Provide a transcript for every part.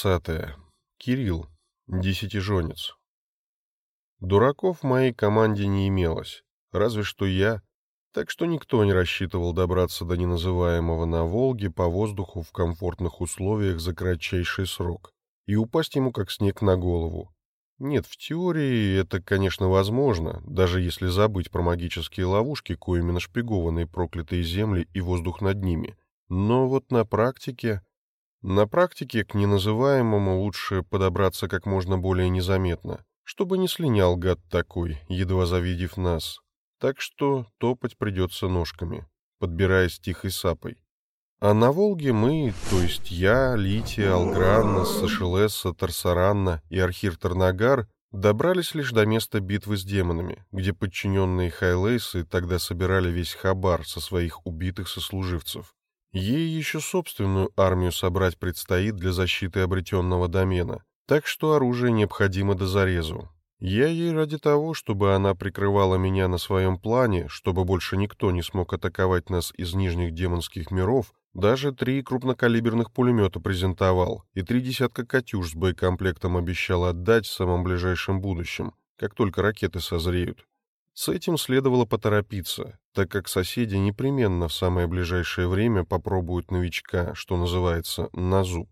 Глава двадцатая. Кирилл. Десятиженец. Дураков в моей команде не имелось, разве что я, так что никто не рассчитывал добраться до неназываемого на Волге по воздуху в комфортных условиях за кратчайший срок и упасть ему как снег на голову. Нет, в теории это, конечно, возможно, даже если забыть про магические ловушки, коими нашпигованы проклятые земли и воздух над ними. Но вот на практике... На практике к неназываемому лучше подобраться как можно более незаметно, чтобы не слинял гад такой, едва завидев нас. Так что топать придется ножками, подбираясь тихой сапой. А на Волге мы, то есть я, Лития, Алгранна, Сашелесса, Тарсаранна и Архир Тарнагар, добрались лишь до места битвы с демонами, где подчиненные Хайлейсы тогда собирали весь хабар со своих убитых сослуживцев. Ей еще собственную армию собрать предстоит для защиты обретенного домена, так что оружие необходимо до зарезу. Я ей ради того, чтобы она прикрывала меня на своем плане, чтобы больше никто не смог атаковать нас из нижних демонских миров, даже три крупнокалиберных пулемета презентовал и три десятка «Катюш» с боекомплектом обещал отдать в самом ближайшем будущем, как только ракеты созреют. С этим следовало поторопиться, так как соседи непременно в самое ближайшее время попробуют новичка, что называется, на зуб.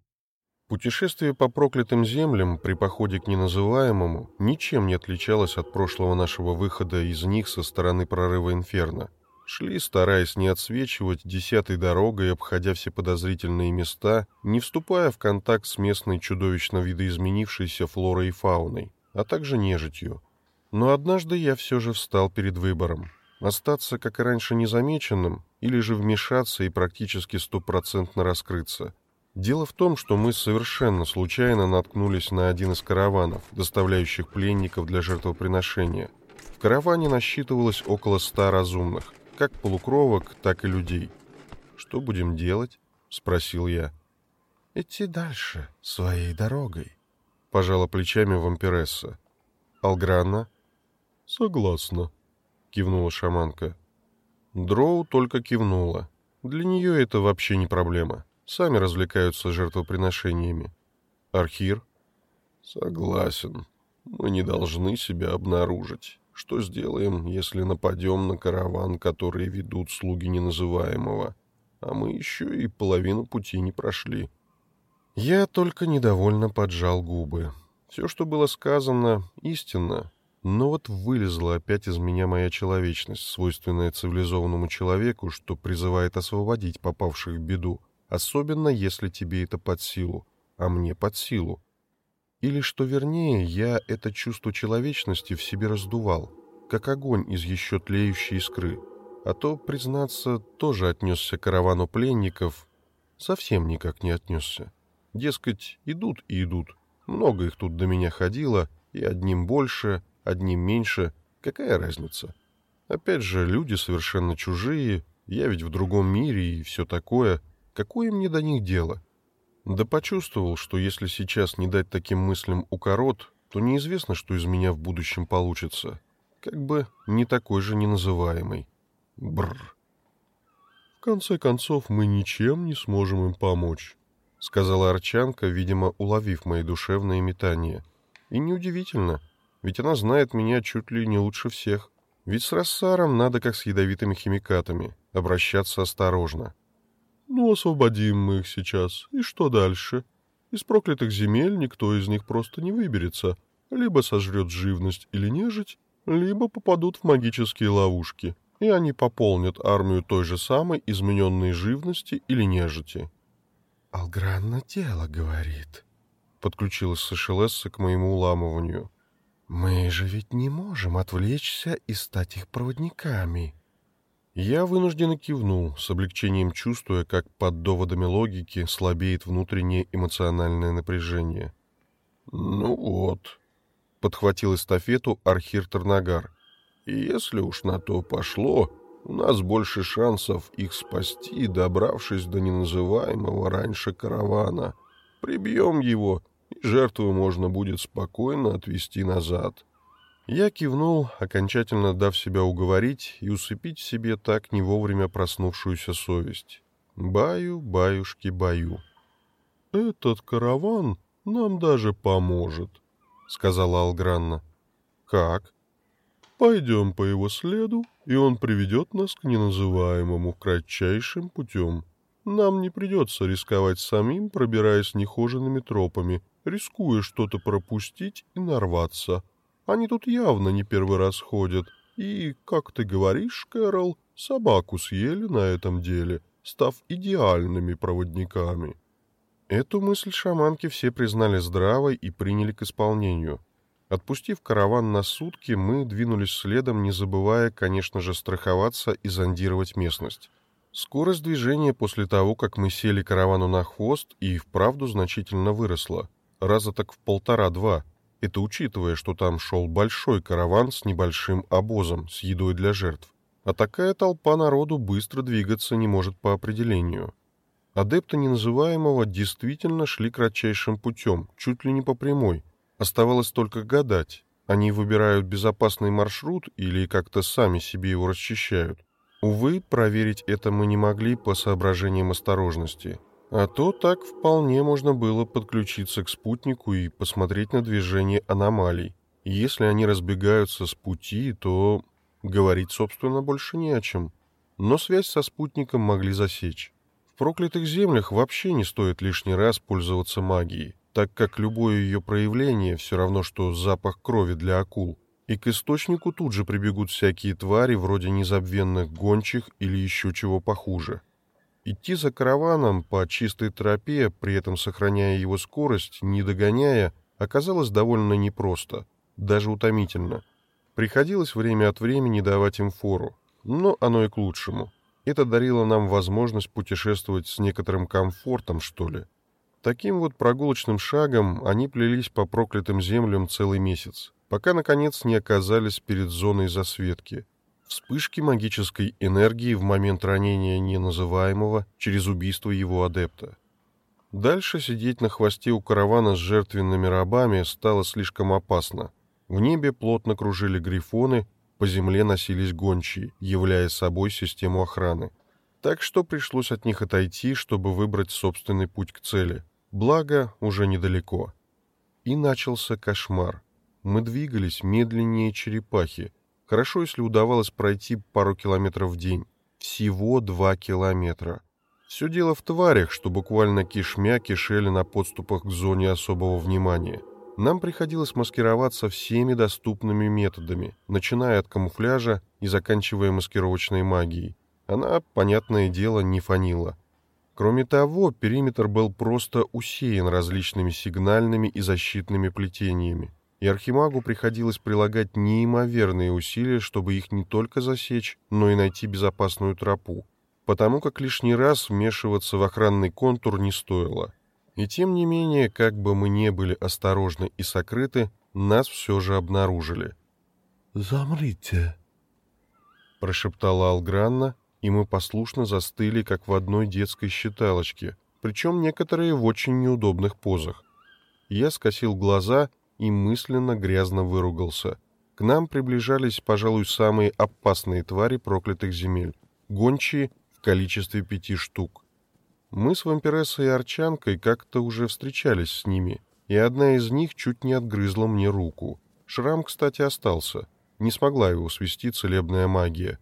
Путешествие по проклятым землям при походе к неназываемому ничем не отличалось от прошлого нашего выхода из них со стороны прорыва Инферно. Шли, стараясь не отсвечивать десятой дорогой, обходя все подозрительные места, не вступая в контакт с местной чудовищно видоизменившейся флорой и фауной, а также нежитью, но однажды я все же встал перед выбором. Остаться, как и раньше, незамеченным, или же вмешаться и практически стопроцентно раскрыться. Дело в том, что мы совершенно случайно наткнулись на один из караванов, доставляющих пленников для жертвоприношения. В караване насчитывалось около ста разумных, как полукровок, так и людей. «Что будем делать?» — спросил я. «Идти дальше, своей дорогой», — пожала плечами вампиресса. «Алгранна?» «Согласна», — кивнула шаманка. Дроу только кивнула. Для нее это вообще не проблема. Сами развлекаются жертвоприношениями. Архир? Согласен. Мы не должны себя обнаружить. Что сделаем, если нападем на караван, который ведут слуги неназываемого? А мы еще и половину пути не прошли. Я только недовольно поджал губы. Все, что было сказано, истинно, но вот вылезла опять из меня моя человечность, свойственная цивилизованному человеку, что призывает освободить попавших в беду, особенно если тебе это под силу, а мне под силу. Или, что вернее, я это чувство человечности в себе раздувал, как огонь из еще тлеющей искры. А то, признаться, тоже отнесся к каравану пленников, совсем никак не отнесся. Дескать, идут и идут. Много их тут до меня ходило, и одним больше, одним меньше, какая разница? Опять же, люди совершенно чужие, я ведь в другом мире и все такое. Какое мне до них дело? Да почувствовал, что если сейчас не дать таким мыслям укорот, то неизвестно, что из меня в будущем получится. Как бы не такой же неназываемый. Бррр. В конце концов, мы ничем не сможем им помочь, — сказала Арчанка, видимо, уловив мои душевные метания. И неудивительно — ведь она знает меня чуть ли не лучше всех. Ведь с Рассаром надо, как с ядовитыми химикатами, обращаться осторожно. Ну, освободим мы их сейчас. И что дальше? Из проклятых земель никто из них просто не выберется. Либо сожрет живность или нежить, либо попадут в магические ловушки, и они пополнят армию той же самой измененной живности или нежити. «Алгранна дело, — говорит», — подключилась Сашелесса к моему уламыванию. Мы же ведь не можем отвлечься и стать их проводниками. Я вынужденно кивнул, с облегчением чувствуя, как под доводами логики слабеет внутреннее эмоциональное напряжение. «Ну вот», — подхватил эстафету Архир Тарнагар, — «и если уж на то пошло, у нас больше шансов их спасти, добравшись до неназываемого раньше каравана. Прибьем его жертву можно будет спокойно отвести назад. Я кивнул, окончательно дав себя уговорить и усыпить себе так не вовремя проснувшуюся совесть. Баю, баюшки, баю. этот караван нам даже поможет», — сказала Алгранна. «Как?» «Пойдем по его следу, и он приведет нас к неназываемому кратчайшим путем. Нам не придется рисковать самим, пробираясь нехоженными тропами, рискуя что-то пропустить и нарваться. Они тут явно не первый раз ходят, и, как ты говоришь, Кэрол, собаку съели на этом деле, став идеальными проводниками». Эту мысль шаманки все признали здравой и приняли к исполнению. Отпустив караван на сутки, мы двинулись следом, не забывая, конечно же, страховаться и зондировать местность. Скорость движения после того, как мы сели каравану на хвост, и вправду значительно выросла. Раза так в полтора-два. Это учитывая, что там шел большой караван с небольшим обозом, с едой для жертв. А такая толпа народу быстро двигаться не может по определению. Адепты неназываемого действительно шли кратчайшим путем, чуть ли не по прямой. Оставалось только гадать, они выбирают безопасный маршрут или как-то сами себе его расчищают. Увы, проверить это мы не могли по соображениям осторожности. А то так вполне можно было подключиться к спутнику и посмотреть на движение аномалий. Если они разбегаются с пути, то говорить, собственно, больше не о чем. Но связь со спутником могли засечь. В проклятых землях вообще не стоит лишний раз пользоваться магией, так как любое ее проявление все равно, что запах крови для акул, и к источнику тут же прибегут всякие твари вроде незабвенных гончих или еще чего похуже. Идти за караваном по чистой тропе, при этом сохраняя его скорость, не догоняя, оказалось довольно непросто, даже утомительно. Приходилось время от времени давать им фору, но оно и к лучшему. Это дарило нам возможность путешествовать с некоторым комфортом, что ли. Таким вот прогулочным шагом они плелись по проклятым землям целый месяц, пока, наконец, не оказались перед зоной засветки. Вспышки магической энергии в момент ранения неназываемого через убийство его адепта. Дальше сидеть на хвосте у каравана с жертвенными рабами стало слишком опасно. В небе плотно кружили грифоны, по земле носились гончие, являя собой систему охраны. Так что пришлось от них отойти, чтобы выбрать собственный путь к цели. Благо, уже недалеко. И начался кошмар. Мы двигались медленнее черепахи. Хорошо, если удавалось пройти пару километров в день. Всего два километра. Все дело в тварях, что буквально кишмя кишели на подступах к зоне особого внимания — нам приходилось маскироваться всеми доступными методами, начиная от камуфляжа и заканчивая маскировочной магией. Она, понятное дело, не фанила. Кроме того, периметр был просто усеян различными сигнальными и защитными плетениями, и Архимагу приходилось прилагать неимоверные усилия, чтобы их не только засечь, но и найти безопасную тропу, потому как лишний раз вмешиваться в охранный контур не стоило. И тем не менее, как бы мы не были осторожны и сокрыты, нас все же обнаружили. «Замрите!» — прошептала Алгранна, и мы послушно застыли, как в одной детской считалочке, причем некоторые в очень неудобных позах. Я скосил глаза и мысленно грязно выругался. К нам приближались, пожалуй, самые опасные твари проклятых земель — гончие в количестве пяти штук. Мы с вампирессой и Арчанкой как-то уже встречались с ними, и одна из них чуть не отгрызла мне руку. Шрам, кстати, остался. Не смогла его свести целебная магия.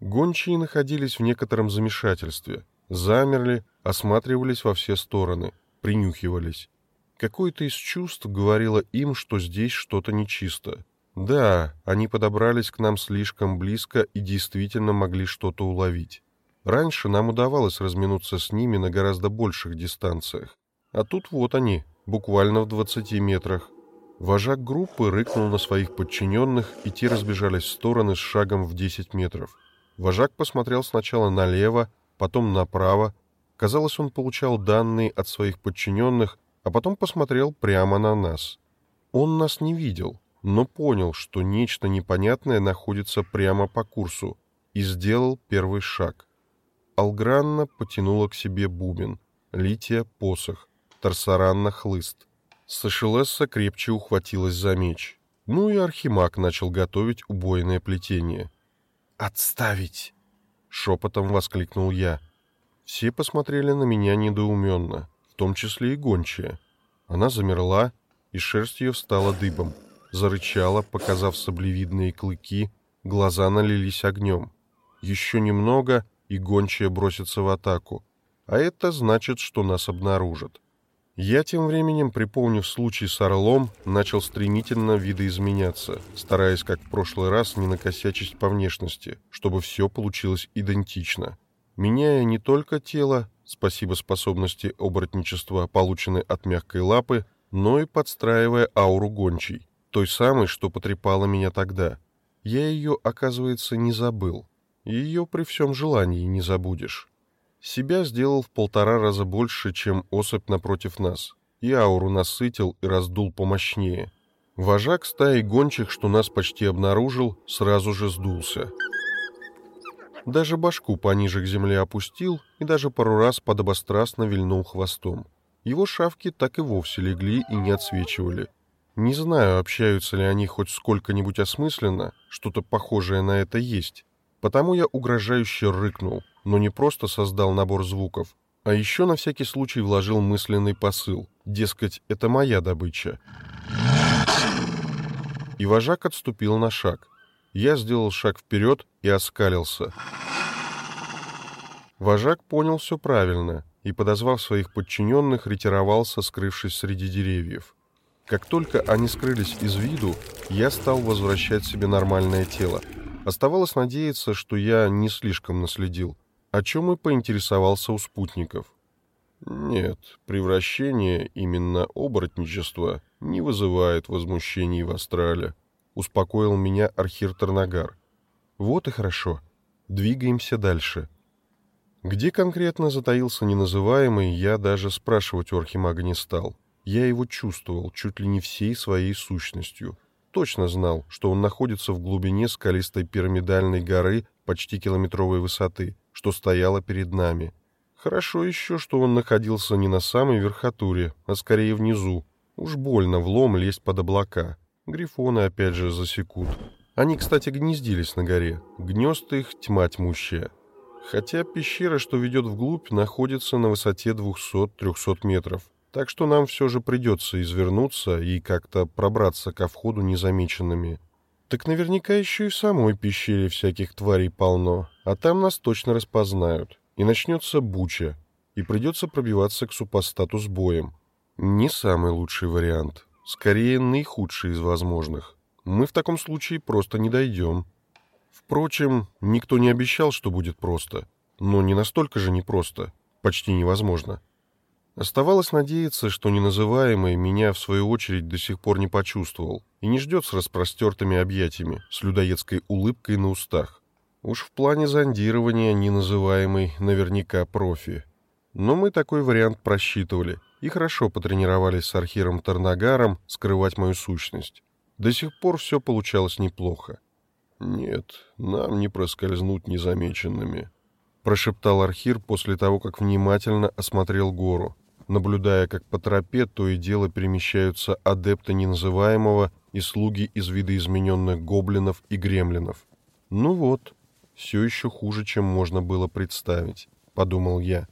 Гончие находились в некотором замешательстве. Замерли, осматривались во все стороны, принюхивались. Какое-то из чувств говорило им, что здесь что-то нечисто. Да, они подобрались к нам слишком близко и действительно могли что-то уловить. Раньше нам удавалось разминуться с ними на гораздо больших дистанциях. А тут вот они, буквально в 20 метрах. Вожак группы рыкнул на своих подчиненных, и те разбежались в стороны с шагом в 10 метров. Вожак посмотрел сначала налево, потом направо. Казалось, он получал данные от своих подчиненных, а потом посмотрел прямо на нас. Он нас не видел, но понял, что нечто непонятное находится прямо по курсу, и сделал первый шаг. Алгранна потянула к себе бубен, Лития — посох, Тарсаранна — хлыст. Сашелесса крепче ухватилась за меч. Ну и Архимаг начал готовить убойное плетение. «Отставить!» — шепотом воскликнул я. Все посмотрели на меня недоуменно, том числе и гончая. Она замерла, и шерсть ее встала дыбом, зарычала, показав саблевидные клыки, глаза налились огнем. Еще немного, и гончая бросится в атаку, а это значит, что нас обнаружат. Я тем временем, припомнив случай с орлом, начал стремительно видоизменяться, стараясь, как в прошлый раз, не накосячить по внешности, чтобы все получилось идентично. Меняя не только тело, спасибо способности оборотничества, полученной от мягкой лапы, но и подстраивая ауру гончей, той самой, что потрепала меня тогда. Я ее, оказывается, не забыл. Ее при всем желании не забудешь. Себя сделал в полтора раза больше, чем особь напротив нас, и ауру насытил и раздул помощнее. Вожак стаи гончих, что нас почти обнаружил, сразу же сдулся. Даже башку пониже к земле опустил и даже пару раз подобострастно вильнул хвостом. Его шавки так и вовсе легли и не отсвечивали. Не знаю, общаются ли они хоть сколько-нибудь осмысленно, что-то похожее на это есть. Потому я угрожающе рыкнул, но не просто создал набор звуков, а еще на всякий случай вложил мысленный посыл. Дескать, это моя добыча. И вожак отступил на шаг. Я сделал шаг вперед и оскалился. Вожак понял все правильно и, подозвав своих подчиненных, ретировался, скрывшись среди деревьев. Как только они скрылись из виду, я стал возвращать себе нормальное тело. Оставалось надеяться, что я не слишком наследил, о чем и поинтересовался у спутников. Нет, превращение именно оборотничества не вызывает возмущений в астрале, успокоил меня Архир Тарнагар. Вот и хорошо. Двигаемся дальше. Где конкретно затаился неназываемый, я даже спрашивать у Архимага не стал. Я его чувствовал чуть ли не всей своей сущностью. Точно знал, что он находится в глубине скалистой пирамидальной горы почти километровой высоты, что стояла перед нами. Хорошо еще, что он находился не на самой верхотуре, а скорее внизу. Уж больно в лом лезть под облака. Грифоны опять же засекут. Они, кстати, гнездились на горе. Гнезд их тьма тьмущая. Хотя пещера, что ведет вглубь, находится на высоте 200-300 метров так что нам все же придется извернуться и как-то пробраться ко входу незамеченными. Так наверняка еще и в самой пещере всяких тварей полно, а там нас точно распознают, и начнется буча, и придется пробиваться к супостату с боем. Не самый лучший вариант, скорее наихудший из возможных. Мы в таком случае просто не дойдем. Впрочем, никто не обещал, что будет просто, но не настолько же непросто, почти невозможно. Оставалось надеяться, что неназываемый меня, в свою очередь, до сих пор не почувствовал и не ждет с распростертыми объятиями, с людоедской улыбкой на устах. Уж в плане зондирования неназываемый наверняка профи. Но мы такой вариант просчитывали и хорошо потренировались с Архиром Тарнагаром скрывать мою сущность. До сих пор все получалось неплохо. «Нет, нам не проскользнуть незамеченными», — прошептал Архир после того, как внимательно осмотрел гору наблюдая, как по тропе то и дело перемещаются адепты неназываемого и слуги из видоизмененных гоблинов и гремлинов. «Ну вот, все еще хуже, чем можно было представить», — подумал я.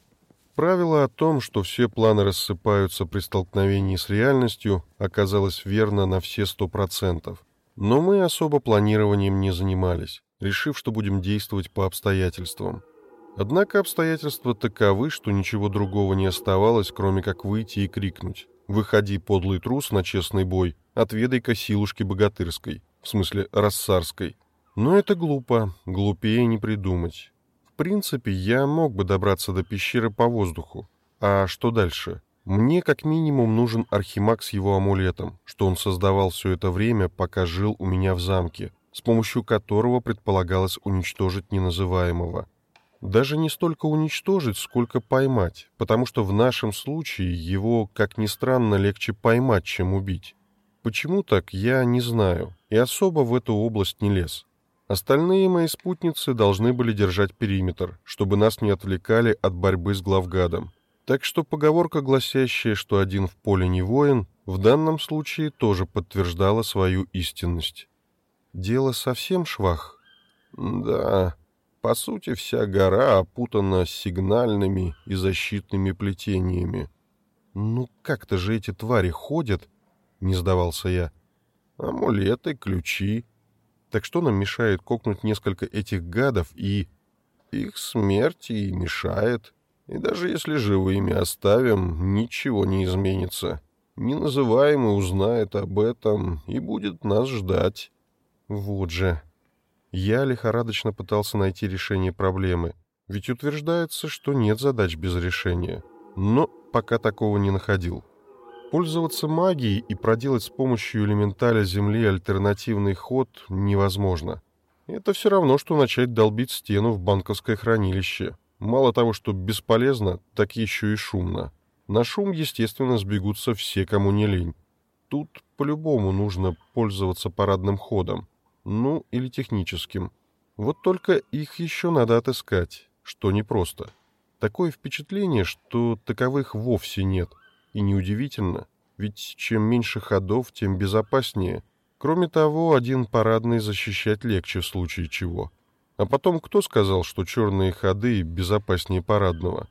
Правило о том, что все планы рассыпаются при столкновении с реальностью, оказалось верно на все сто процентов. Но мы особо планированием не занимались, решив, что будем действовать по обстоятельствам. Однако обстоятельства таковы, что ничего другого не оставалось, кроме как выйти и крикнуть. «Выходи, подлый трус, на честный бой, отведай-ка силушки богатырской, в смысле рассарской». Но это глупо, глупее не придумать. Принципе, я мог бы добраться до пещеры по воздуху. А что дальше? Мне как минимум нужен архимаг с его амулетом, что он создавал все это время, пока жил у меня в замке, с помощью которого предполагалось уничтожить неназываемого. Даже не столько уничтожить, сколько поймать, потому что в нашем случае его, как ни странно, легче поймать, чем убить. Почему так, я не знаю, и особо в эту область не лез. Остальные мои спутницы должны были держать периметр, чтобы нас не отвлекали от борьбы с главгадом. Так что поговорка, гласящая, что один в поле не воин, в данном случае тоже подтверждала свою истинность. Дело совсем швах? Да, по сути, вся гора опутана сигнальными и защитными плетениями. «Ну как-то же эти твари ходят?» — не сдавался я. «Амулеты, ключи». «Так что нам мешает кокнуть несколько этих гадов и...» «Их смерть и мешает. И даже если живыми оставим, ничего не изменится. Неназываемый узнает об этом и будет нас ждать». «Вот же...» Я лихорадочно пытался найти решение проблемы, ведь утверждается, что нет задач без решения. Но пока такого не находил. Пользоваться магией и проделать с помощью элементаля Земли альтернативный ход невозможно. Это все равно, что начать долбить стену в банковское хранилище. Мало того, что бесполезно, так еще и шумно. На шум, естественно, сбегутся все, кому не лень. Тут по-любому нужно пользоваться парадным ходом. Ну, или техническим. Вот только их еще надо отыскать, что непросто. Такое впечатление, что таковых вовсе нет. И неудивительно, ведь чем меньше ходов, тем безопаснее. Кроме того, один парадный защищать легче в случае чего. А потом, кто сказал, что черные ходы безопаснее парадного?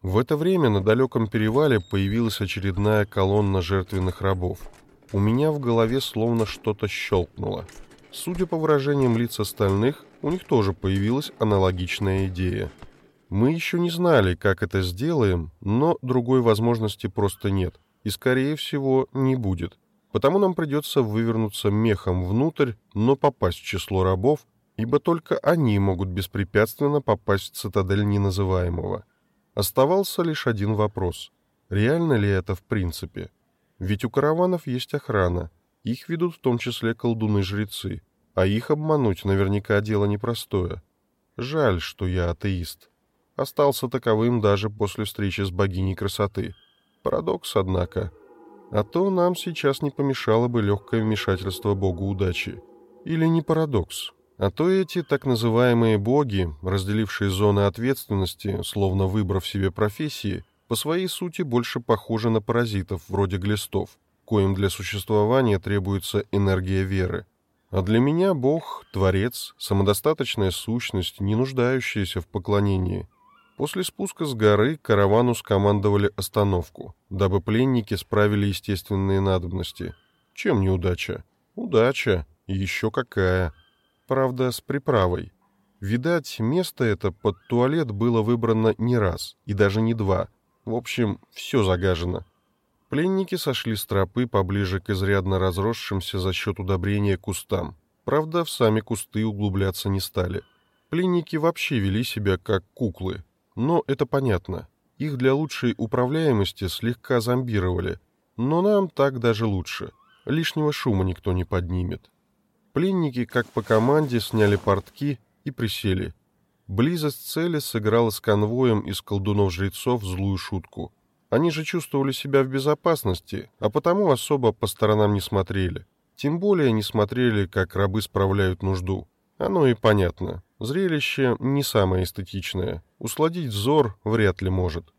В это время на далеком перевале появилась очередная колонна жертвенных рабов. У меня в голове словно что-то щелкнуло. Судя по выражениям лиц остальных, у них тоже появилась аналогичная идея — мы еще не знали, как это сделаем, но другой возможности просто нет. И, скорее всего, не будет. Потому нам придется вывернуться мехом внутрь, но попасть в число рабов, ибо только они могут беспрепятственно попасть в цитадель неназываемого. Оставался лишь один вопрос. Реально ли это в принципе? Ведь у караванов есть охрана. Их ведут в том числе колдуны-жрецы. А их обмануть наверняка дело непростое. Жаль, что я атеист остался таковым даже после встречи с богиней красоты. Парадокс, однако. А то нам сейчас не помешало бы легкое вмешательство богу удачи. Или не парадокс. А то эти так называемые боги, разделившие зоны ответственности, словно выбрав себе профессии, по своей сути больше похожи на паразитов, вроде глистов, коим для существования требуется энергия веры. А для меня Бог — творец, самодостаточная сущность, не нуждающаяся в поклонении — После спуска с горы каравану скомандовали остановку, дабы пленники справили естественные надобности. Чем неудача? Удача. И еще какая. Правда, с приправой. Видать, место это под туалет было выбрано не раз, и даже не два. В общем, все загажено. Пленники сошли с тропы поближе к изрядно разросшимся за счет удобрения кустам. Правда, в сами кусты углубляться не стали. Пленники вообще вели себя как куклы, но это понятно. Их для лучшей управляемости слегка зомбировали. Но нам так даже лучше. Лишнего шума никто не поднимет. Пленники, как по команде, сняли портки и присели. Близость цели сыграла с конвоем из колдунов-жрецов злую шутку. Они же чувствовали себя в безопасности, а потому особо по сторонам не смотрели. Тем более не смотрели, как рабы справляют нужду. Оно и понятно. Зрелище не самое эстетичное. Усладить взор вряд ли может.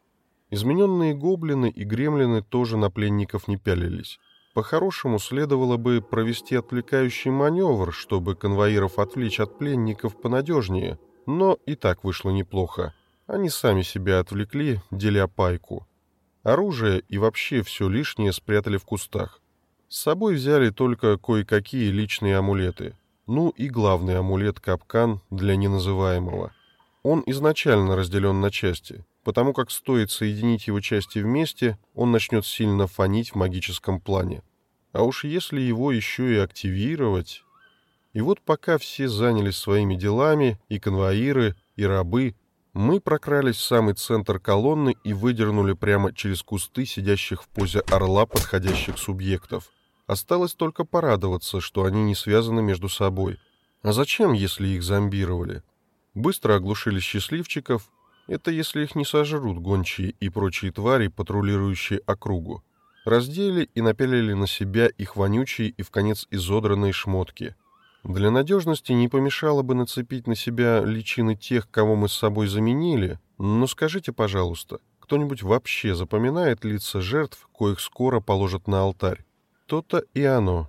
Измененные гоблины и гремлины тоже на пленников не пялились. По-хорошему, следовало бы провести отвлекающий маневр, чтобы конвоиров отвлечь от пленников понадежнее, но и так вышло неплохо. Они сами себя отвлекли, деля пайку. Оружие и вообще все лишнее спрятали в кустах. С собой взяли только кое-какие личные амулеты. Ну и главный амулет-капкан для неназываемого. Он изначально разделен на части, потому как стоит соединить его части вместе, он начнет сильно фонить в магическом плане. А уж если его еще и активировать... И вот пока все занялись своими делами, и конвоиры, и рабы, мы прокрались в самый центр колонны и выдернули прямо через кусты сидящих в позе орла подходящих субъектов — Осталось только порадоваться, что они не связаны между собой. А зачем, если их зомбировали? Быстро оглушили счастливчиков. Это если их не сожрут гончие и прочие твари, патрулирующие округу. Раздели и напялили на себя их вонючие и в конец изодранные шмотки. Для надежности не помешало бы нацепить на себя личины тех, кого мы с собой заменили, но скажите, пожалуйста, кто-нибудь вообще запоминает лица жертв, коих скоро положат на алтарь? То-то и оно.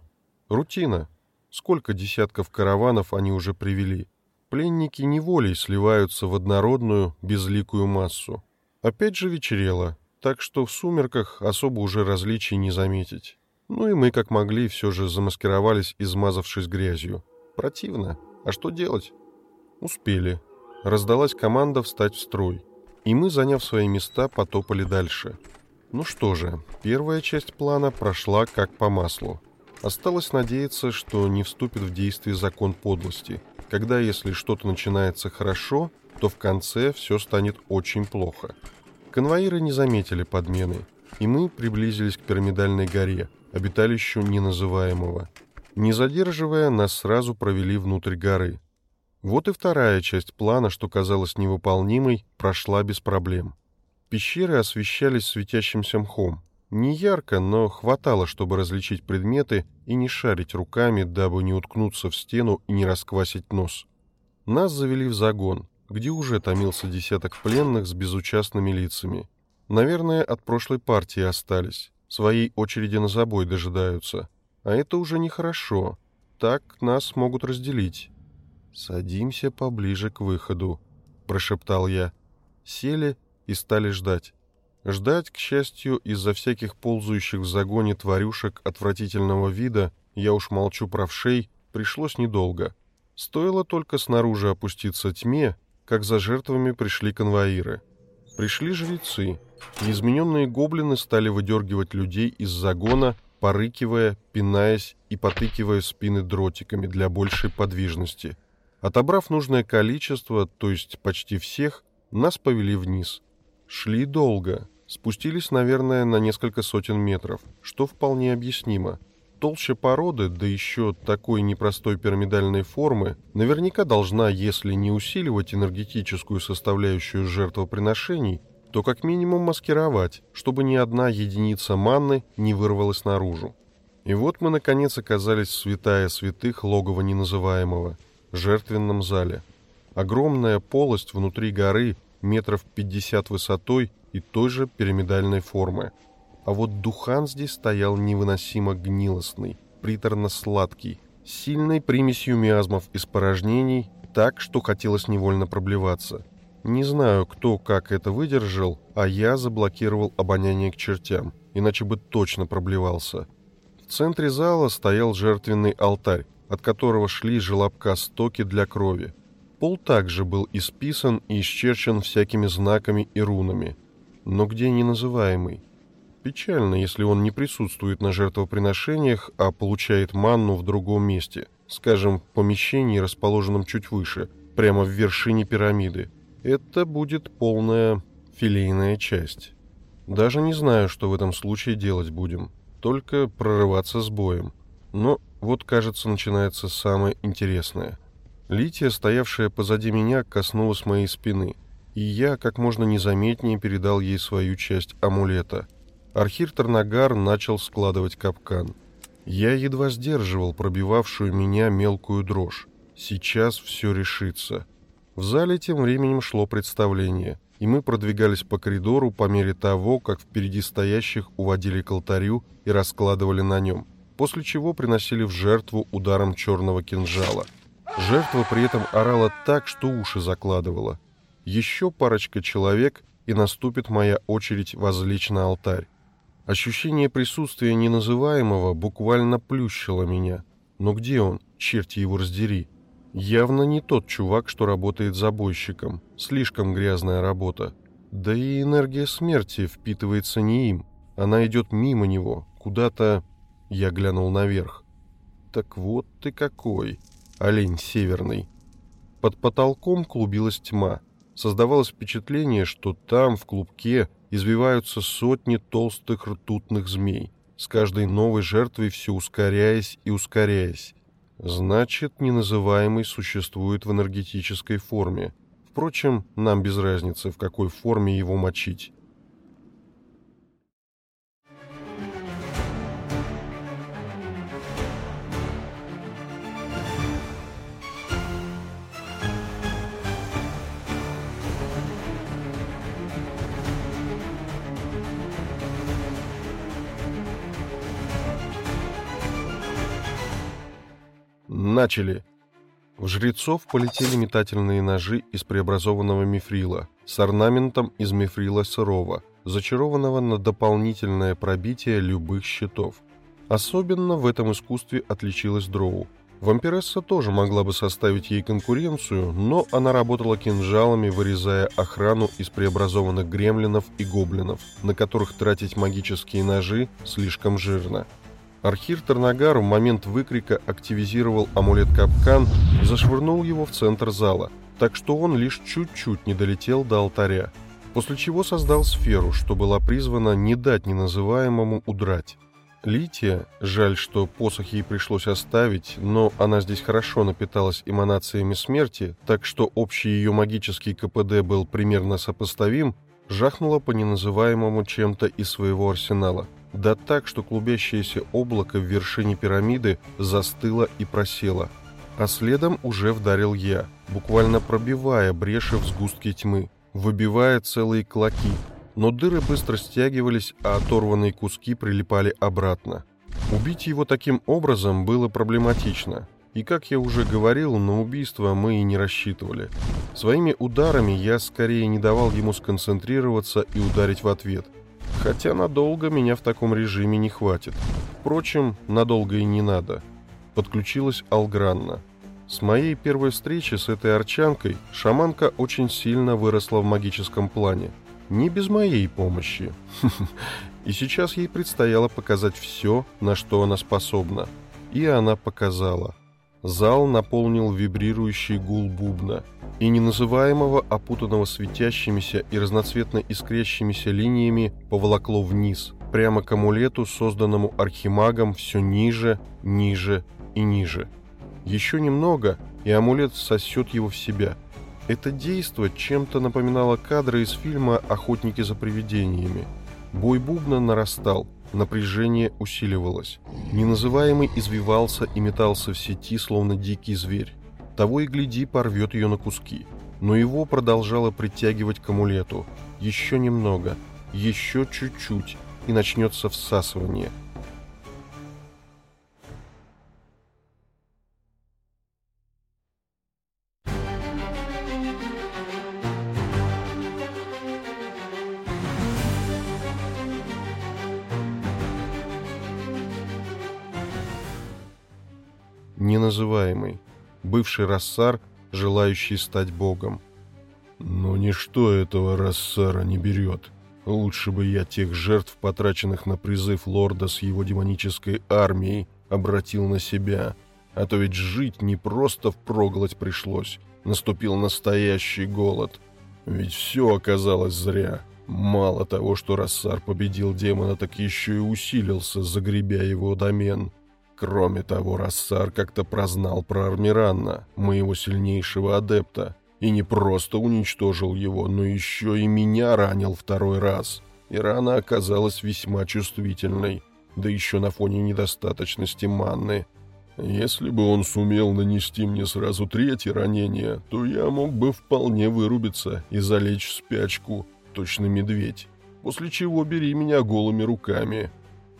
Рутина. Сколько десятков караванов они уже привели. Пленники неволей сливаются в однородную, безликую массу. Опять же вечерело. так что в сумерках особо уже различий не заметить. Ну и мы, как могли, все же замаскировались, измазавшись грязью. Противно. А что делать? Успели. Раздалась команда встать в строй. И мы, заняв свои места, потопали дальше. Ну что же, первая часть плана прошла как по маслу. Осталось надеяться, что не вступит в действие закон подлости, когда если что-то начинается хорошо, то в конце все станет очень плохо. Конвоиры не заметили подмены, и мы приблизились к пирамидальной горе, обиталищу неназываемого. Не задерживая, нас сразу провели внутрь горы. Вот и вторая часть плана, что казалась невыполнимой, прошла без проблем. Пещеры освещались светящимся мхом. Не ярко, но хватало, чтобы различить предметы и не шарить руками, дабы не уткнуться в стену и не расквасить нос. Нас завели в загон, где уже томился десяток пленных с безучастными лицами. Наверное, от прошлой партии остались. Своей очереди на забой дожидаются. А это уже нехорошо. Так нас могут разделить. «Садимся поближе к выходу», — прошептал я. Сели и стали ждать. Ждать, к счастью, из-за всяких ползающих в загоне тварюшек отвратительного вида, я уж молчу про вшей, пришлось недолго. Стоило только снаружи опуститься тьме, как за жертвами пришли конвоиры. Пришли жрецы, и измененные гоблины стали выдергивать людей из загона, порыкивая, пинаясь и потыкивая спины дротиками для большей подвижности. Отобрав нужное количество, то есть почти всех, нас повели вниз. Шли долго, Спустились, наверное, на несколько сотен метров, что вполне объяснимо. Толща породы, да еще такой непростой пирамидальной формы, наверняка должна, если не усиливать энергетическую составляющую жертвоприношений, то как минимум маскировать, чтобы ни одна единица манны не вырвалась наружу. И вот мы, наконец, оказались в святая святых логова неназываемого, жертвенном зале. Огромная полость внутри горы, метров 50 высотой, и той же пирамидальной формы. А вот духан здесь стоял невыносимо гнилостный, приторно-сладкий, сильной примесью миазмов испорожнений, так, что хотелось невольно проблеваться. Не знаю, кто как это выдержал, а я заблокировал обоняние к чертям, иначе бы точно проблевался. В центре зала стоял жертвенный алтарь, от которого шли желобка стоки для крови. Пол также был исписан и исчерчен всякими знаками и рунами – но где неназываемый? Печально, если он не присутствует на жертвоприношениях, а получает манну в другом месте, скажем, в помещении, расположенном чуть выше, прямо в вершине пирамиды. Это будет полная филейная часть. Даже не знаю, что в этом случае делать будем. Только прорываться с боем. Но вот, кажется, начинается самое интересное. Лития, стоявшая позади меня, коснулась моей спины – и я как можно незаметнее передал ей свою часть амулета. Архир Тарнагар начал складывать капкан. Я едва сдерживал пробивавшую меня мелкую дрожь. Сейчас все решится. В зале тем временем шло представление, и мы продвигались по коридору по мере того, как впереди стоящих уводили к алтарю и раскладывали на нем, после чего приносили в жертву ударом черного кинжала. Жертва при этом орала так, что уши закладывала еще парочка человек, и наступит моя очередь возлечь на алтарь. Ощущение присутствия неназываемого буквально плющило меня. Но где он, черти его раздери? Явно не тот чувак, что работает забойщиком. Слишком грязная работа. Да и энергия смерти впитывается не им. Она идет мимо него, куда-то... Я глянул наверх. Так вот ты какой, олень северный. Под потолком клубилась тьма — Создавалось впечатление, что там, в клубке, извиваются сотни толстых ртутных змей, с каждой новой жертвой все ускоряясь и ускоряясь. Значит, неназываемый существует в энергетической форме. Впрочем, нам без разницы, в какой форме его мочить. Начали!» В жрецов полетели метательные ножи из преобразованного мифрила с орнаментом из мифрила сырого, зачарованного на дополнительное пробитие любых щитов. Особенно в этом искусстве отличилась Дроу. Вампиресса тоже могла бы составить ей конкуренцию, но она работала кинжалами, вырезая охрану из преобразованных гремлинов и гоблинов, на которых тратить магические ножи слишком жирно. Архир Тарнагар в момент выкрика активизировал амулет-капкан и зашвырнул его в центр зала, так что он лишь чуть-чуть не долетел до алтаря, после чего создал сферу, что была призвана не дать неназываемому удрать. Лития, жаль, что посох ей пришлось оставить, но она здесь хорошо напиталась эманациями смерти, так что общий ее магический КПД был примерно сопоставим, жахнула по неназываемому чем-то из своего арсенала. Да так, что клубящееся облако в вершине пирамиды застыло и просело. А следом уже вдарил я, буквально пробивая бреши в сгустке тьмы, выбивая целые клоки, но дыры быстро стягивались, а оторванные куски прилипали обратно. Убить его таким образом было проблематично, и, как я уже говорил, на убийство мы и не рассчитывали. Своими ударами я скорее не давал ему сконцентрироваться и ударить в ответ. Хотя надолго меня в таком режиме не хватит. Впрочем, надолго и не надо. Подключилась Алгранна. С моей первой встречи с этой арчанкой шаманка очень сильно выросла в магическом плане – не без моей помощи. И сейчас ей предстояло показать все, на что она способна. И она показала. Зал наполнил вибрирующий гул бубна и неназываемого, опутанного светящимися и разноцветно искрящимися линиями, поволокло вниз, прямо к амулету, созданному архимагом все ниже, ниже и ниже. Еще немного, и амулет сосет его в себя – это действо чем-то напоминало кадры из фильма «Охотники за привидениями». Бой бубна нарастал, напряжение усиливалось. Неназываемый извивался и метался в сети, словно дикий зверь. Того и гляди, порвет ее на куски. Но его продолжало притягивать к амулету. Еще немного, еще чуть-чуть, и начнется всасывание – неназываемый, бывший рассар, желающий стать богом. Но ничто этого рассара не берет. Лучше бы я тех жертв, потраченных на призыв лорда с его демонической армией, обратил на себя. А то ведь жить не просто впроголодь пришлось. Наступил настоящий голод. Ведь все оказалось зря. Мало того, что Рассар победил демона, так еще и усилился, загребя его домен. Кроме того, Рассар как-то прознал про Армиранна, моего сильнейшего адепта, и не просто уничтожил его, но еще и меня ранил второй раз. И рана оказалась весьма чувствительной, да еще на фоне недостаточности манны. Если бы он сумел нанести мне сразу третье ранение, то я мог бы вполне вырубиться и залечь в спячку, точно медведь, после чего бери меня голыми руками,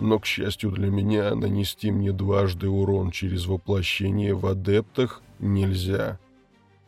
но, к счастью для меня, нанести мне дважды урон через воплощение в адептах нельзя.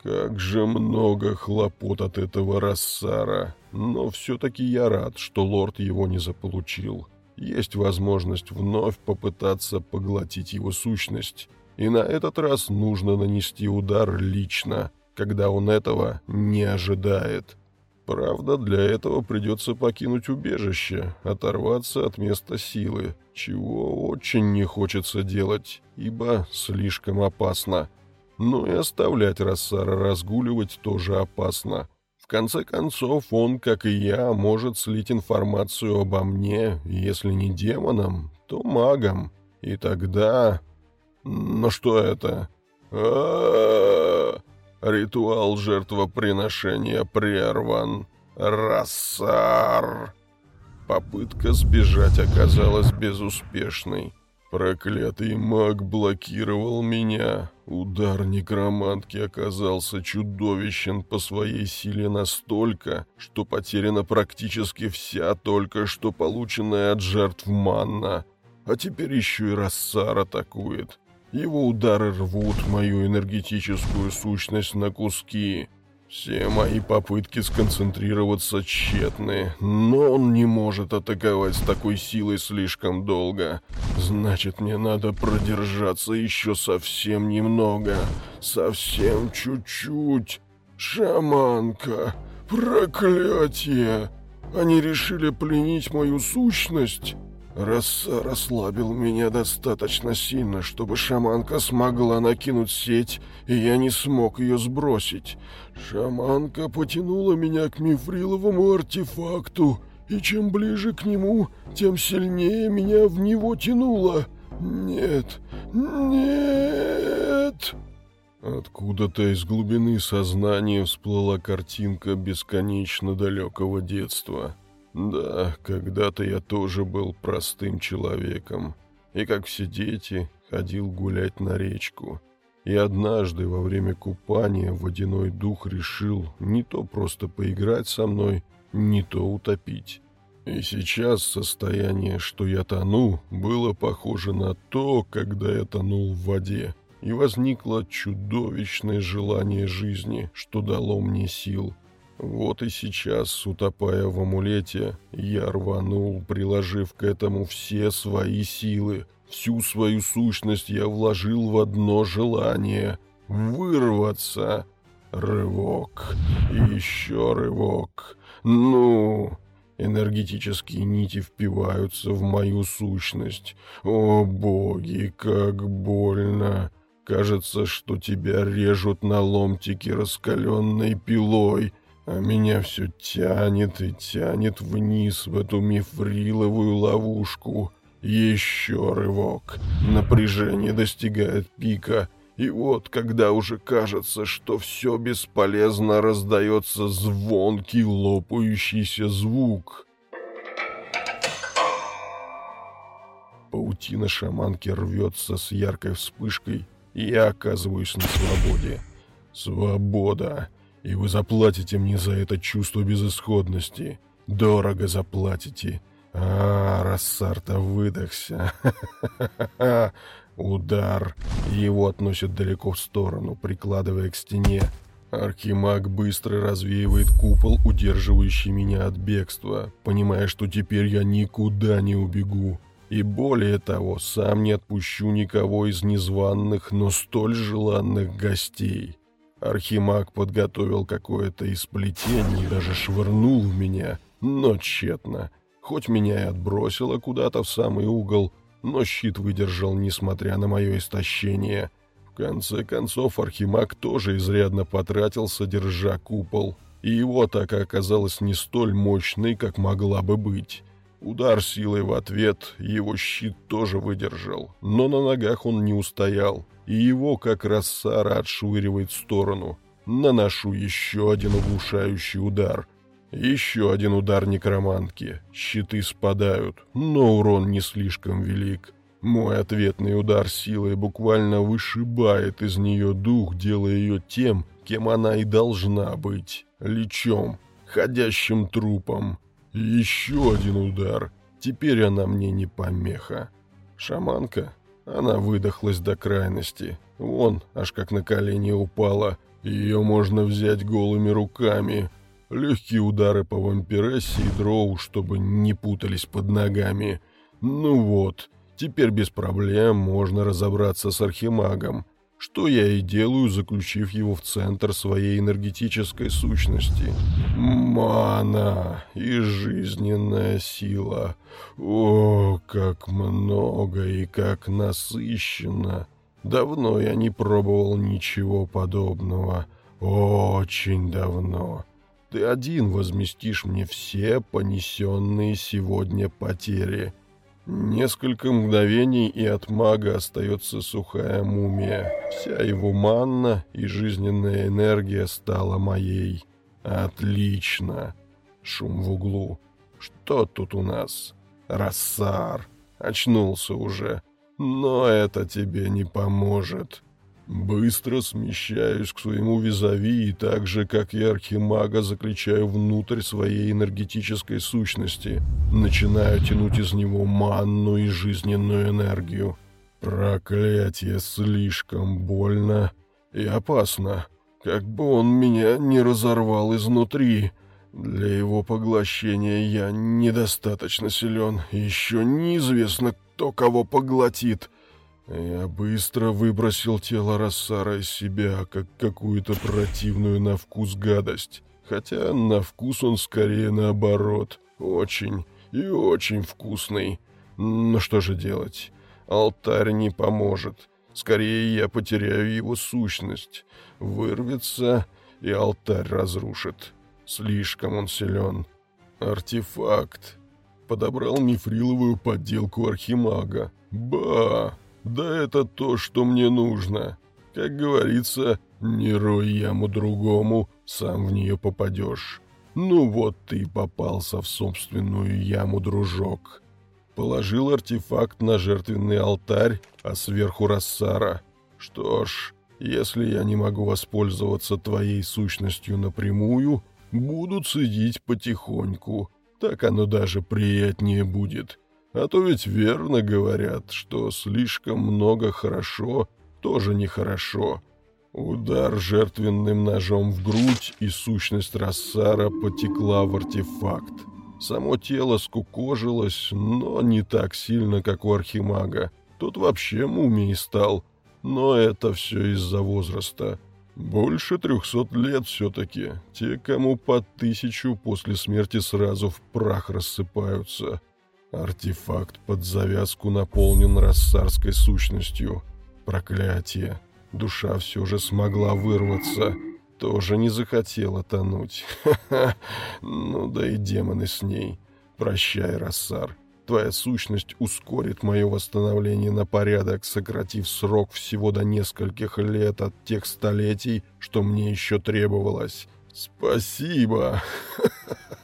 Как же много хлопот от этого Рассара, но все-таки я рад, что лорд его не заполучил. Есть возможность вновь попытаться поглотить его сущность, и на этот раз нужно нанести удар лично, когда он этого не ожидает. Правда, для этого придется покинуть убежище, оторваться от места силы, чего очень не хочется делать, ибо слишком опасно. Но и оставлять Рассара разгуливать тоже опасно. В конце концов, он, как и я, может слить информацию обо мне, если не демоном, то магом. И тогда... Но что это? А-а-а! Ритуал жертвоприношения прерван. Рассар. Попытка сбежать оказалась безуспешной. Проклятый маг блокировал меня. Удар некромантки оказался чудовищен по своей силе настолько, что потеряна практически вся только что полученная от жертв манна. А теперь еще и Рассар атакует. Его удары рвут мою энергетическую сущность на куски. Все мои попытки сконцентрироваться тщетны, но он не может атаковать с такой силой слишком долго. Значит, мне надо продержаться еще совсем немного, совсем чуть-чуть. Шаманка, проклятие! Они решили пленить мою сущность? Расса расслабил меня достаточно сильно, чтобы шаманка смогла накинуть сеть, и я не смог ее сбросить. Шаманка потянула меня к мифриловому артефакту, и чем ближе к нему, тем сильнее меня в него тянуло. Нет, нет... Откуда-то из глубины сознания всплыла картинка бесконечно далекого детства. Да, когда-то я тоже был простым человеком. И, как все дети, ходил гулять на речку. И однажды во время купания водяной дух решил не то просто поиграть со мной, не то утопить. И сейчас состояние, что я тону, было похоже на то, когда я тонул в воде. И возникло чудовищное желание жизни, что дало мне сил – вот и сейчас, утопая в амулете, я рванул, приложив к этому все свои силы. Всю свою сущность я вложил в одно желание — вырваться. Рывок. Еще рывок. Ну... Энергетические нити впиваются в мою сущность. О, боги, как больно! Кажется, что тебя режут на ломтики раскаленной пилой — а меня все тянет и тянет вниз в эту мифриловую ловушку. Еще рывок. Напряжение достигает пика. И вот, когда уже кажется, что все бесполезно, раздается звонкий лопающийся звук. Паутина шаманки рвется с яркой вспышкой, и я оказываюсь на свободе. Свобода! И вы заплатите мне за это чувство безысходности. Дорого заплатите. А, Рассарта выдохся. Удар. Его относят далеко в сторону, прикладывая к стене. Архимаг быстро развеивает купол, удерживающий меня от бегства, понимая, что теперь я никуда не убегу. И более того, сам не отпущу никого из незваных, но столь желанных гостей. Архимаг подготовил какое-то из плетений и даже швырнул в меня, но тщетно. Хоть меня и отбросило куда-то в самый угол, но щит выдержал, несмотря на мое истощение. В конце концов, Архимаг тоже изрядно потратился, держа купол, и его атака оказалась не столь мощной, как могла бы быть. Удар силой в ответ его щит тоже выдержал, но на ногах он не устоял, и его как раз Сара отшвыривает в сторону. Наношу еще один оглушающий удар. Еще один удар некромантки. Щиты спадают, но урон не слишком велик. Мой ответный удар силой буквально вышибает из нее дух, делая ее тем, кем она и должна быть. Лечом, ходящим трупом. Еще один удар. Теперь она мне не помеха. Шаманка она выдохлась до крайности. Вон, аж как на колени упала. Ее можно взять голыми руками. Легкие удары по вампирессе и дроу, чтобы не путались под ногами. Ну вот, теперь без проблем можно разобраться с архимагом что я и делаю, заключив его в центр своей энергетической сущности. Мана и жизненная сила. О, как много и как насыщенно. Давно я не пробовал ничего подобного. Очень давно. Ты один возместишь мне все понесенные сегодня потери. Несколько мгновений, и от мага остается сухая мумия. Вся его манна и жизненная энергия стала моей. Отлично. Шум в углу. Что тут у нас? Рассар. Очнулся уже. Но это тебе не поможет. Быстро смещаюсь к своему визави и так же, как и архимага, заключаю внутрь своей энергетической сущности. Начинаю тянуть из него манну и жизненную энергию. Проклятие слишком больно и опасно. как бы он меня не разорвал изнутри. Для его поглощения я недостаточно силен, еще неизвестно, кто кого поглотит. Я быстро выбросил тело Рассара из себя, как какую-то противную на вкус гадость. Хотя на вкус он скорее наоборот. Очень и очень вкусный. Но что же делать? Алтарь не поможет. Скорее я потеряю его сущность. Вырвется, и алтарь разрушит. Слишком он силен. Артефакт. Подобрал мифриловую подделку архимага. Ба! Да это то, что мне нужно. Как говорится, не рой яму другому, сам в нее попадешь. Ну вот ты попался в собственную яму, дружок. Положил артефакт на жертвенный алтарь, а сверху рассара. Что ж, если я не могу воспользоваться твоей сущностью напрямую, буду цедить потихоньку. Так оно даже приятнее будет. А то ведь верно говорят, что слишком много хорошо тоже нехорошо. Удар жертвенным ножом в грудь, и сущность Рассара потекла в артефакт. Само тело скукожилось, но не так сильно, как у Архимага. Тот вообще мумией стал. Но это все из-за возраста. Больше трехсот лет все-таки. Те, кому по тысячу после смерти сразу в прах рассыпаются. Артефакт под завязку наполнен рассарской сущностью. Проклятие. Душа все же смогла вырваться тоже не захотела тонуть. Ха-ха, ну да и демоны с ней. Прощай, Рассар. Твоя сущность ускорит мое восстановление на порядок, сократив срок всего до нескольких лет от тех столетий, что мне еще требовалось. Спасибо.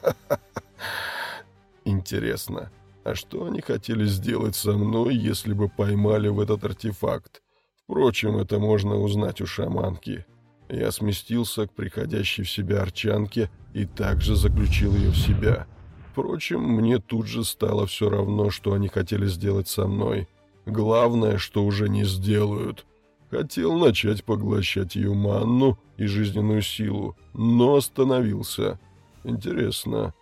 Интересно, а что они хотели сделать со мной, если бы поймали в этот артефакт? Впрочем, это можно узнать у шаманки. Я сместился к приходящей в себя арчанке и также заключил ее в себя. Впрочем, мне тут же стало все равно, что они хотели сделать со мной. Главное, что уже не сделают. Хотел начать поглощать ее манну и жизненную силу, но остановился. Интересно,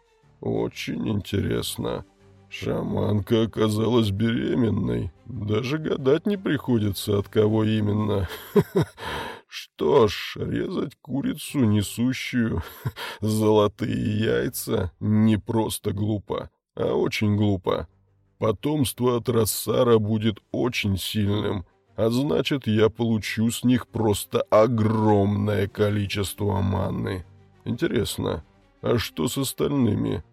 очень интересно. Шаманка оказалась беременной. Даже гадать не приходится, от кого именно. Что ж, резать курицу, несущую золотые яйца, не просто глупо, а очень глупо. Потомство от Рассара будет очень сильным, а значит, я получу с них просто огромное количество манны. Интересно, а что с остальными?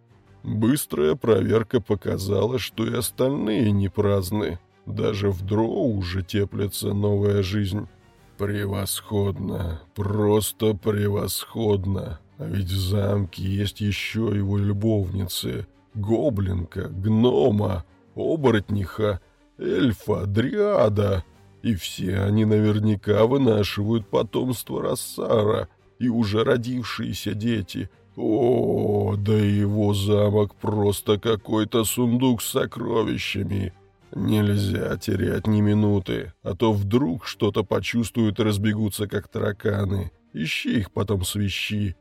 Быстрая проверка показала, что и остальные не праздны. Даже в дроу уже теплится новая жизнь. «Превосходно, просто превосходно. А ведь в замке есть еще его любовницы. Гоблинка, гнома, оборотниха, эльфа, дриада. И все они наверняка вынашивают потомство Рассара и уже родившиеся дети. О, да его замок просто какой-то сундук с сокровищами». Нельзя терять ни минуты, а то вдруг что-то почувствуют и разбегутся, как тараканы. Ищи их, потом свищи.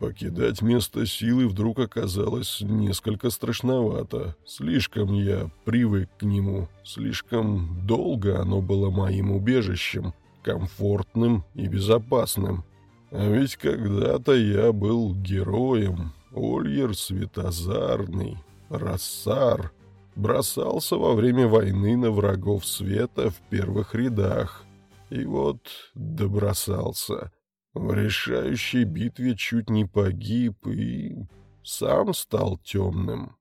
Покидать место силы вдруг оказалось несколько страшновато. Слишком я привык к нему, слишком долго оно было моим убежищем, комфортным и безопасным. А ведь когда-то я был героем, Ольер Светозарный, Рассар — бросался во время войны на врагов света в первых рядах. И вот добросался. В решающей битве чуть не погиб и сам стал темным.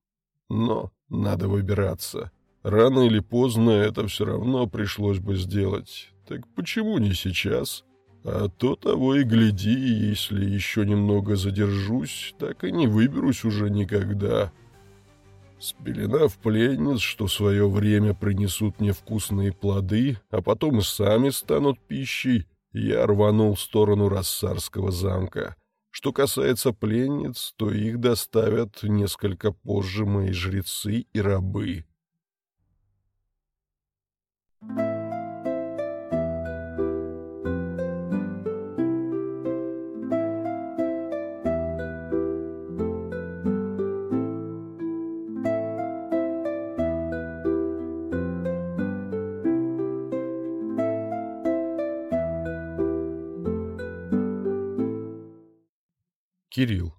Но надо выбираться. Рано или поздно это все равно пришлось бы сделать. Так почему не сейчас? А то того и гляди, если еще немного задержусь, так и не выберусь уже никогда. Спеленав пленниц, что в свое время принесут мне вкусные плоды, а потом и сами станут пищей, я рванул в сторону Рассарского замка. Что касается пленниц, то их доставят несколько позже мои жрецы и рабы. Кирилл.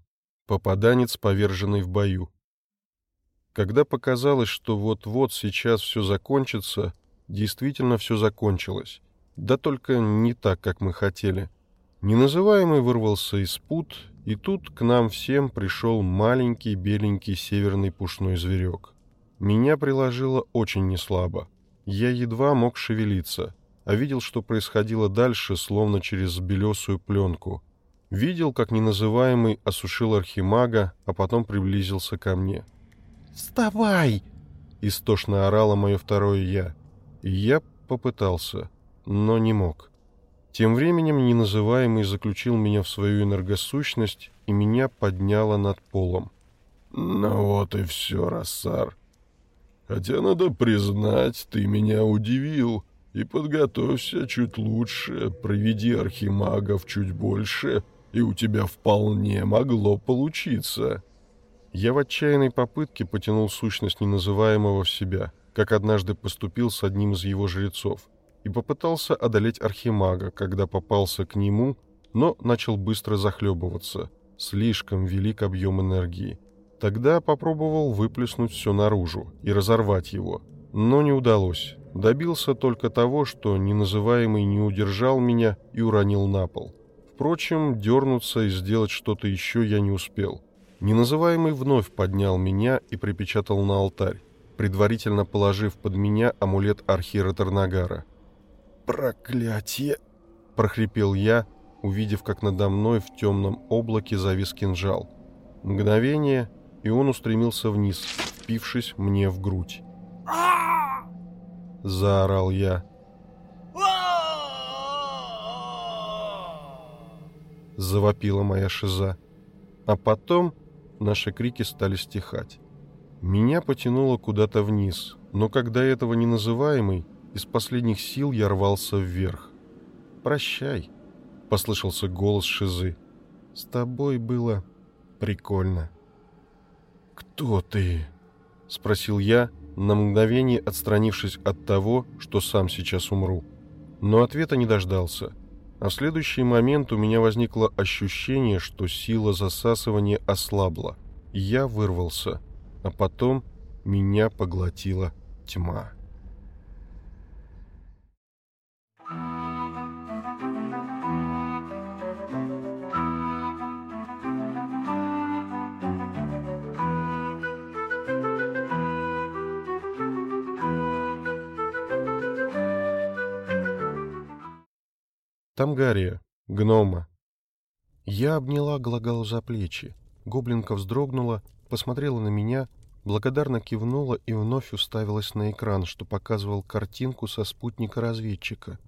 Попаданец, поверженный в бою. Когда показалось, что вот-вот сейчас все закончится, действительно все закончилось. Да только не так, как мы хотели. Неназываемый вырвался из пут, и тут к нам всем пришел маленький беленький северный пушной зверек. Меня приложило очень неслабо. Я едва мог шевелиться, а видел, что происходило дальше, словно через белесую пленку — Видел, как неназываемый осушил архимага, а потом приблизился ко мне. «Вставай!» — истошно орало мое второе «я». И я попытался, но не мог. Тем временем неназываемый заключил меня в свою энергосущность, и меня подняло над полом. «Ну вот и все, Рассар. Хотя, надо признать, ты меня удивил. И подготовься чуть лучше, проведи архимагов чуть больше, и у тебя вполне могло получиться. Я в отчаянной попытке потянул сущность неназываемого в себя, как однажды поступил с одним из его жрецов, и попытался одолеть архимага, когда попался к нему, но начал быстро захлебываться. Слишком велик объем энергии. Тогда попробовал выплеснуть все наружу и разорвать его, но не удалось. Добился только того, что неназываемый не удержал меня и уронил на пол. Впрочем, дернуться и сделать что-то еще я не успел. Неназываемый вновь поднял меня и припечатал на алтарь, предварительно положив под меня амулет Архира Тарнагара. «Проклятие!» — прохрипел я, увидев, как надо мной в темном облаке завис кинжал. Мгновение, и он устремился вниз, впившись мне в грудь. Заорал я. Завопила моя шиза. А потом наши крики стали стихать. Меня потянуло куда-то вниз, но когда этого не называемый, из последних сил я рвался вверх. «Прощай», — послышался голос Шизы. «С тобой было прикольно». «Кто ты?» — спросил я, на мгновение отстранившись от того, что сам сейчас умру. Но ответа не дождался. А в следующий момент у меня возникло ощущение, что сила засасывания ослабла. Я вырвался, а потом меня поглотила тьма. Тамгария, гнома. Я обняла Глагал за плечи. Гоблинка вздрогнула, посмотрела на меня, благодарно кивнула и вновь уставилась на экран, что показывал картинку со спутника разведчика.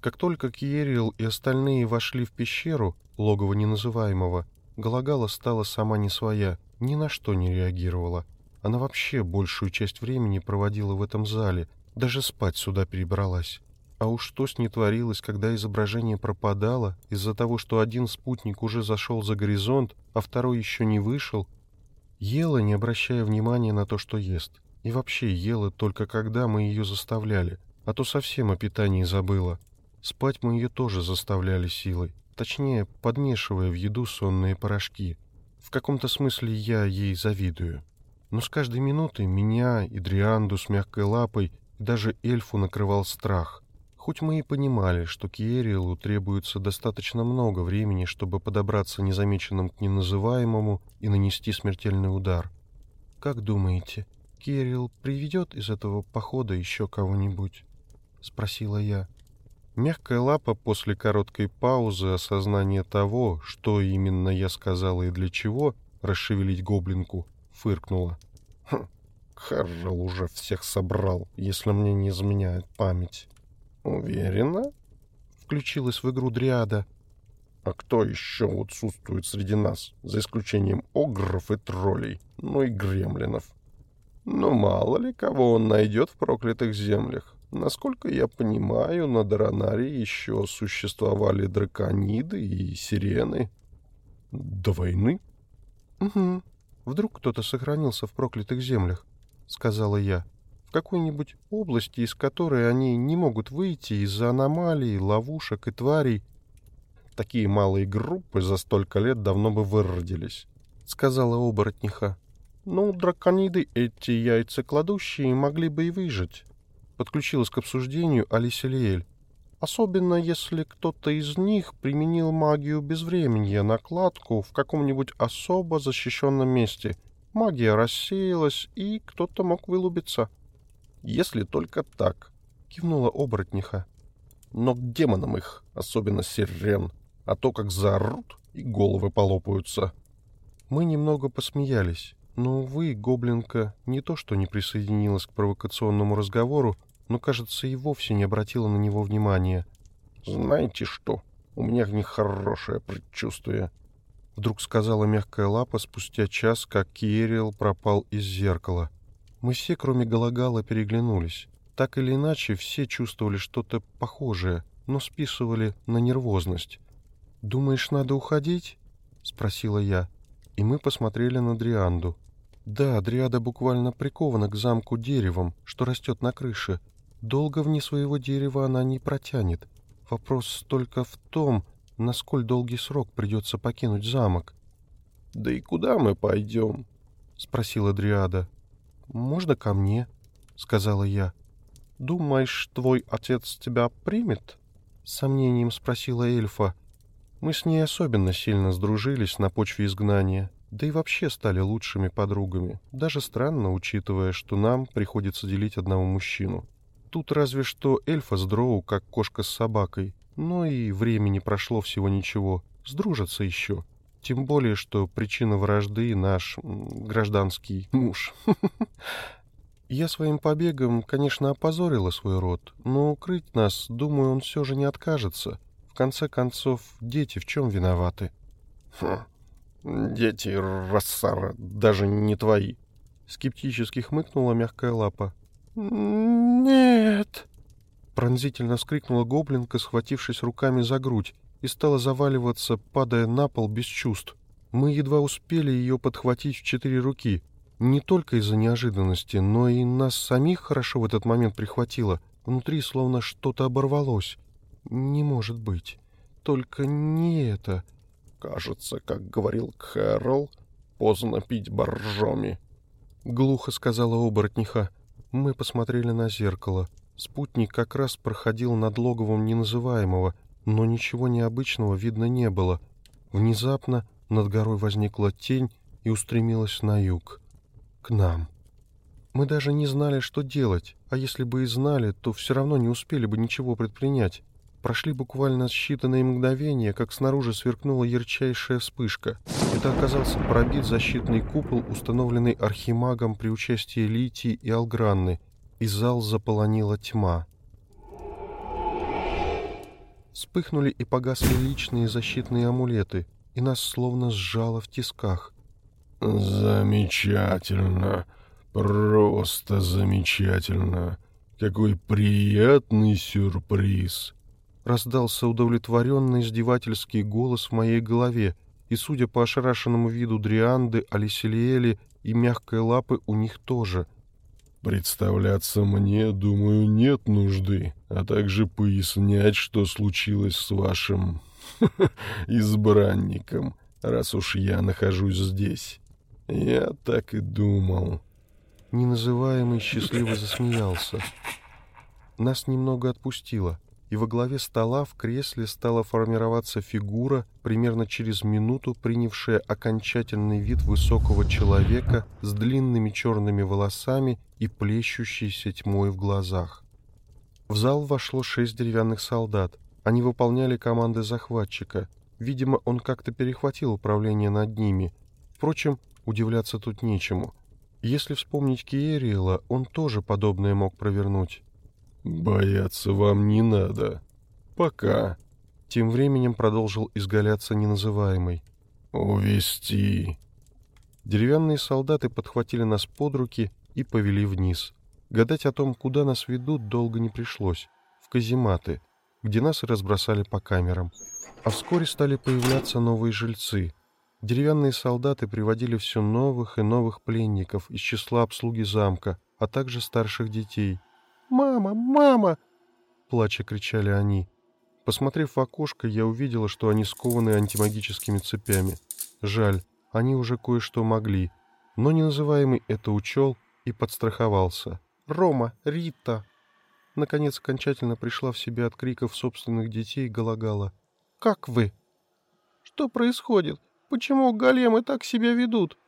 Как только Кьерил и остальные вошли в пещеру, логово неназываемого, Галагала стала сама не своя, ни на что не реагировала. Она вообще большую часть времени проводила в этом зале, даже спать сюда перебралась. А уж что с ней творилось, когда изображение пропадало из-за того, что один спутник уже зашел за горизонт, а второй еще не вышел? Ела, не обращая внимания на то, что ест. И вообще ела только когда мы ее заставляли, а то совсем о питании забыла. Спать мы ее тоже заставляли силой, точнее, подмешивая в еду сонные порошки. В каком-то смысле я ей завидую. Но с каждой минутой меня и Дрианду с мягкой лапой даже эльфу накрывал страх — Хоть мы и понимали, что Киерилу требуется достаточно много времени, чтобы подобраться незамеченным к неназываемому и нанести смертельный удар. «Как думаете, Кирилл приведет из этого похода еще кого-нибудь?» — спросила я. Мягкая лапа после короткой паузы осознания того, что именно я сказала и для чего, расшевелить гоблинку, фыркнула. «Хм, Харрел уже всех собрал, если мне не изменяет память. «Уверена?» — включилась в игру Дриада. «А кто еще отсутствует среди нас, за исключением огров и троллей, ну и гремлинов? Ну, мало ли кого он найдет в проклятых землях. Насколько я понимаю, на Даранаре еще существовали дракониды и сирены. До войны?» «Угу. Вдруг кто-то сохранился в проклятых землях», — сказала я в какой-нибудь области, из которой они не могут выйти из-за аномалий, ловушек и тварей. Такие малые группы за столько лет давно бы выродились, — сказала оборотниха. Ну, дракониды эти яйцекладущие могли бы и выжить. Подключилась к обсуждению Алисилиэль. Особенно если кто-то из них применил магию безвременья на кладку в каком-нибудь особо защищенном месте. Магия рассеялась, и кто-то мог вылубиться. Если только так, кивнула оборотниха. Но к демонам их, особенно сирен, а то как заорут и головы полопаются. Мы немного посмеялись, но, увы, гоблинка не то что не присоединилась к провокационному разговору, но, кажется, и вовсе не обратила на него внимания. «Знаете что? У меня нехорошее предчувствие», — вдруг сказала мягкая лапа спустя час, как Киерил пропал из зеркала. Мы все, кроме Галагала, переглянулись. Так или иначе, все чувствовали что-то похожее, но списывали на нервозность. «Думаешь, надо уходить?» — спросила я. И мы посмотрели на Дрианду. Да, Дриада буквально прикована к замку деревом, что растет на крыше, Долго вне своего дерева она не протянет. Вопрос только в том, на сколь долгий срок придется покинуть замок. — Да и куда мы пойдем? — спросила Дриада. — Можно ко мне? — сказала я. — Думаешь, твой отец тебя примет? — сомнением спросила эльфа. Мы с ней особенно сильно сдружились на почве изгнания, да и вообще стали лучшими подругами. Даже странно, учитывая, что нам приходится делить одного мужчину. Тут разве что эльфа с дроу, как кошка с собакой. Но и времени прошло всего ничего. Сдружатся еще. Тем более, что причина вражды наш гражданский муж. Я своим побегом, конечно, опозорила свой род, но укрыть нас, думаю, он все же не откажется. В конце концов, дети в чем виноваты? Хм, дети, Рассара, даже не твои. Скептически хмыкнула мягкая лапа. «Нет!» Пронзительно вскрикнула гоблинка, схватившись руками за грудь, и стала заваливаться, падая на пол без чувств. Мы едва успели ее подхватить в четыре руки. Не только из-за неожиданности, но и нас самих хорошо в этот момент прихватило. Внутри словно что-то оборвалось. Не может быть. Только не это. Кажется, как говорил Кэрол, поздно пить боржоми. Глухо сказала оборотниха. Мы посмотрели на зеркало. Спутник как раз проходил над логовом неназываемого, но ничего необычного видно не было. Внезапно над горой возникла тень и устремилась на юг. К нам. Мы даже не знали, что делать, а если бы и знали, то все равно не успели бы ничего предпринять. Прошли буквально считанные мгновения, как снаружи сверкнула ярчайшая вспышка. Это оказался пробит защитный купол, установленный архимагом при участии Литии и Алгранны, и зал заполонила тьма. Вспыхнули и погасли личные защитные амулеты, и нас словно сжало в тисках. «Замечательно! Просто замечательно! Какой приятный сюрприз!» Раздался удовлетворенный издевательский голос в моей голове, и, судя по ошарашенному виду Дрианды, Алиселиэли и мягкой лапы у них тоже. «Представляться мне, думаю, нет нужды, а также пояснять, что случилось с вашим избранником, раз уж я нахожусь здесь. Я так и думал». Неназываемый счастливо засмеялся. Нас немного отпустило — и во главе стола в кресле стала формироваться фигура, примерно через минуту принявшая окончательный вид высокого человека с длинными черными волосами и плещущейся тьмой в глазах. В зал вошло шесть деревянных солдат. Они выполняли команды захватчика. Видимо, он как-то перехватил управление над ними. Впрочем, удивляться тут нечему. Если вспомнить Киериэла, он тоже подобное мог провернуть. «Бояться вам не надо. Пока». Тем временем продолжил изгаляться неназываемый. «Увести». Деревянные солдаты подхватили нас под руки и повели вниз. Гадать о том, куда нас ведут, долго не пришлось. В казематы, где нас разбросали по камерам. А вскоре стали появляться новые жильцы. Деревянные солдаты приводили все новых и новых пленников из числа обслуги замка, а также старших детей — «Мама! Мама!» — плача кричали они. Посмотрев в окошко, я увидела, что они скованы антимагическими цепями. Жаль, они уже кое-что могли, но неназываемый это учел и подстраховался. «Рома! Рита!» Наконец окончательно пришла в себя от криков собственных детей Галагала. «Как вы?» «Что происходит? Почему големы так себя ведут?»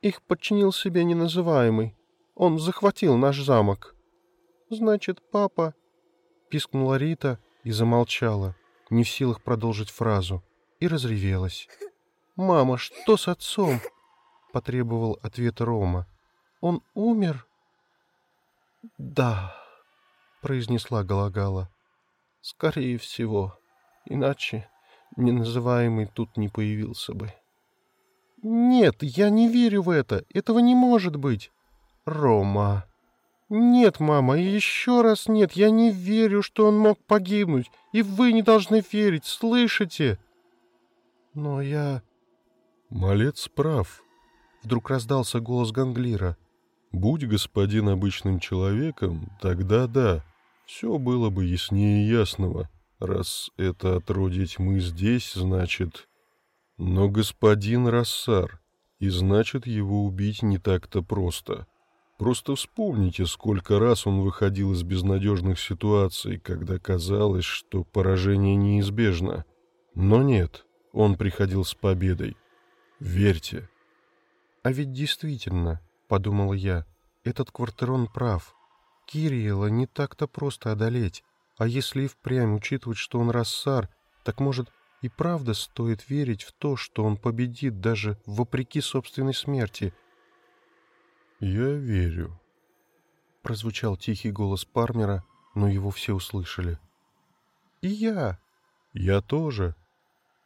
«Их подчинил себе неназываемый. Он захватил наш замок». «Значит, папа...» — пискнула Рита и замолчала, не в силах продолжить фразу, и разревелась. «Мама, что с отцом?» — потребовал ответ Рома. «Он умер?» «Да», — произнесла Галагала. «Скорее всего, иначе неназываемый тут не появился бы». «Нет, я не верю в это. Этого не может быть». «Рома...» «Нет, мама, еще раз нет. Я не верю, что он мог погибнуть. И вы не должны верить, слышите?» «Но я...» «Малец прав», — вдруг раздался голос Ганглира. «Будь господин обычным человеком, тогда да, все было бы яснее ясного. Раз это отродье тьмы здесь, значит... Но господин Рассар, и значит его убить не так-то просто». Просто вспомните, сколько раз он выходил из безнадежных ситуаций, когда казалось, что поражение неизбежно. Но нет, он приходил с победой. Верьте. А ведь действительно, — подумал я, — этот квартирон прав. Кириела не так-то просто одолеть. А если и впрямь учитывать, что он рассар, так, может, и правда стоит верить в то, что он победит даже вопреки собственной смерти — «Я верю», — прозвучал тихий голос Пармера, но его все услышали. «И я». «Я тоже».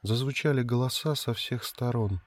Зазвучали голоса со всех сторон.